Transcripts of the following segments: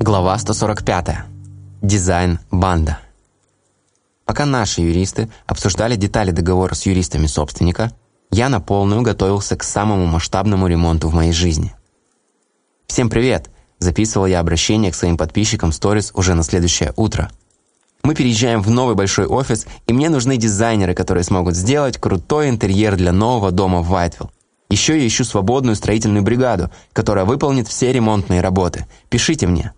Глава 145. Дизайн банда. Пока наши юристы обсуждали детали договора с юристами собственника, я на полную готовился к самому масштабному ремонту в моей жизни. «Всем привет!» – записывал я обращение к своим подписчикам сторис уже на следующее утро. Мы переезжаем в новый большой офис, и мне нужны дизайнеры, которые смогут сделать крутой интерьер для нового дома в Вайтвилл. Еще я ищу свободную строительную бригаду, которая выполнит все ремонтные работы. Пишите мне.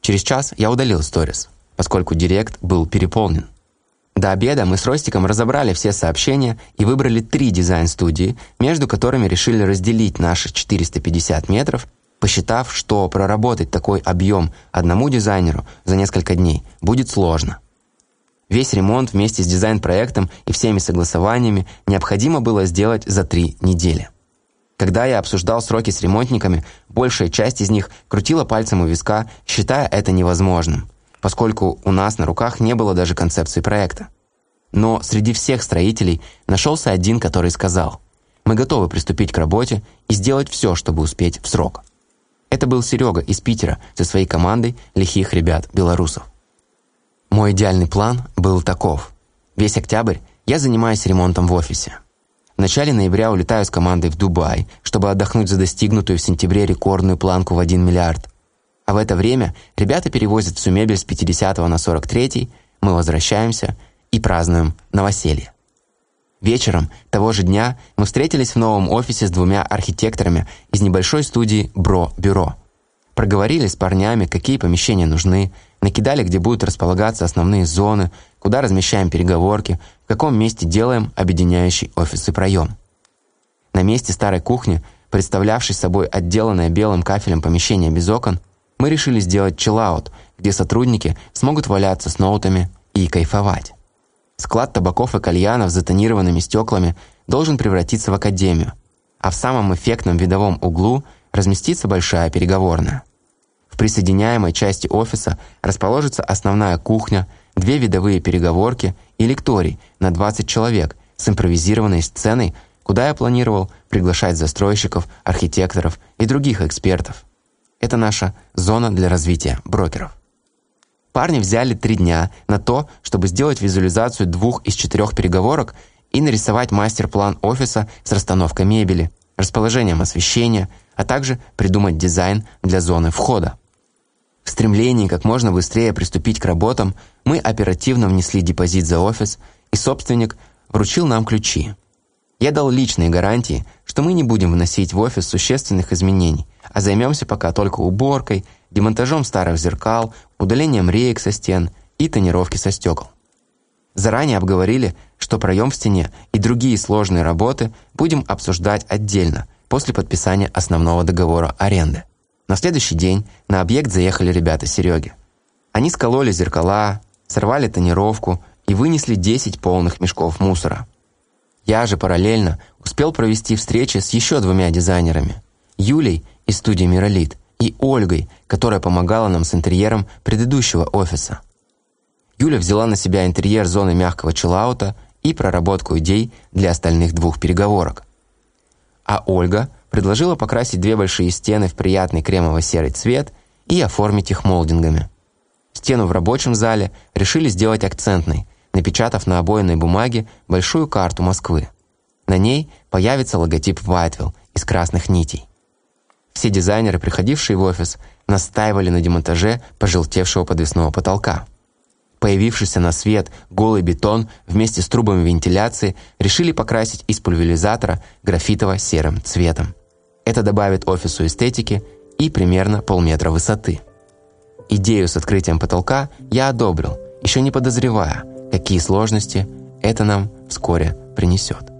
Через час я удалил сторис, поскольку директ был переполнен. До обеда мы с Ростиком разобрали все сообщения и выбрали три дизайн-студии, между которыми решили разделить наши 450 метров, посчитав, что проработать такой объем одному дизайнеру за несколько дней будет сложно. Весь ремонт вместе с дизайн-проектом и всеми согласованиями необходимо было сделать за три недели. Когда я обсуждал сроки с ремонтниками, большая часть из них крутила пальцем у виска, считая это невозможным поскольку у нас на руках не было даже концепции проекта. Но среди всех строителей нашелся один, который сказал, «Мы готовы приступить к работе и сделать все, чтобы успеть в срок». Это был Серега из Питера со своей командой лихих ребят-белорусов. Мой идеальный план был таков. Весь октябрь я занимаюсь ремонтом в офисе. В начале ноября улетаю с командой в Дубай, чтобы отдохнуть за достигнутую в сентябре рекордную планку в 1 миллиард. А в это время ребята перевозят всю мебель с 50 на 43 мы возвращаемся и празднуем новоселье. Вечером того же дня мы встретились в новом офисе с двумя архитекторами из небольшой студии «Бро-бюро». Проговорили с парнями, какие помещения нужны, накидали, где будут располагаться основные зоны, куда размещаем переговорки, в каком месте делаем объединяющий офисы проем. На месте старой кухни, представлявшей собой отделанное белым кафелем помещение без окон, мы решили сделать чиллаут, где сотрудники смогут валяться с ноутами и кайфовать. Склад табаков и кальянов с затонированными стеклами должен превратиться в академию, а в самом эффектном видовом углу разместится большая переговорная. В присоединяемой части офиса расположится основная кухня, две видовые переговорки и лекторий на 20 человек с импровизированной сценой, куда я планировал приглашать застройщиков, архитекторов и других экспертов. Это наша зона для развития брокеров. Парни взяли три дня на то, чтобы сделать визуализацию двух из четырех переговорок и нарисовать мастер-план офиса с расстановкой мебели, расположением освещения, а также придумать дизайн для зоны входа. В стремлении как можно быстрее приступить к работам мы оперативно внесли депозит за офис, и собственник вручил нам ключи. Я дал личные гарантии, что мы не будем вносить в офис существенных изменений, а займемся пока только уборкой, демонтажом старых зеркал, удалением реек со стен и тонировки со стекол. Заранее обговорили, что проем в стене и другие сложные работы будем обсуждать отдельно после подписания основного договора аренды. На следующий день на объект заехали ребята Сереги. Они скололи зеркала, сорвали тонировку и вынесли 10 полных мешков мусора. Я же параллельно успел провести встречи с еще двумя дизайнерами – Юлей из студии «Миролит» и Ольгой, которая помогала нам с интерьером предыдущего офиса. Юля взяла на себя интерьер зоны мягкого чиллаута и проработку идей для остальных двух переговорок. А Ольга предложила покрасить две большие стены в приятный кремово-серый цвет и оформить их молдингами. Стену в рабочем зале решили сделать акцентной, напечатав на обойной бумаге большую карту Москвы. На ней появится логотип Вайтвилл из красных нитей. Все дизайнеры, приходившие в офис, настаивали на демонтаже пожелтевшего подвесного потолка. Появившийся на свет голый бетон вместе с трубами вентиляции решили покрасить из пульверизатора графитово-серым цветом. Это добавит офису эстетики и примерно полметра высоты. Идею с открытием потолка я одобрил, еще не подозревая, какие сложности это нам вскоре принесет.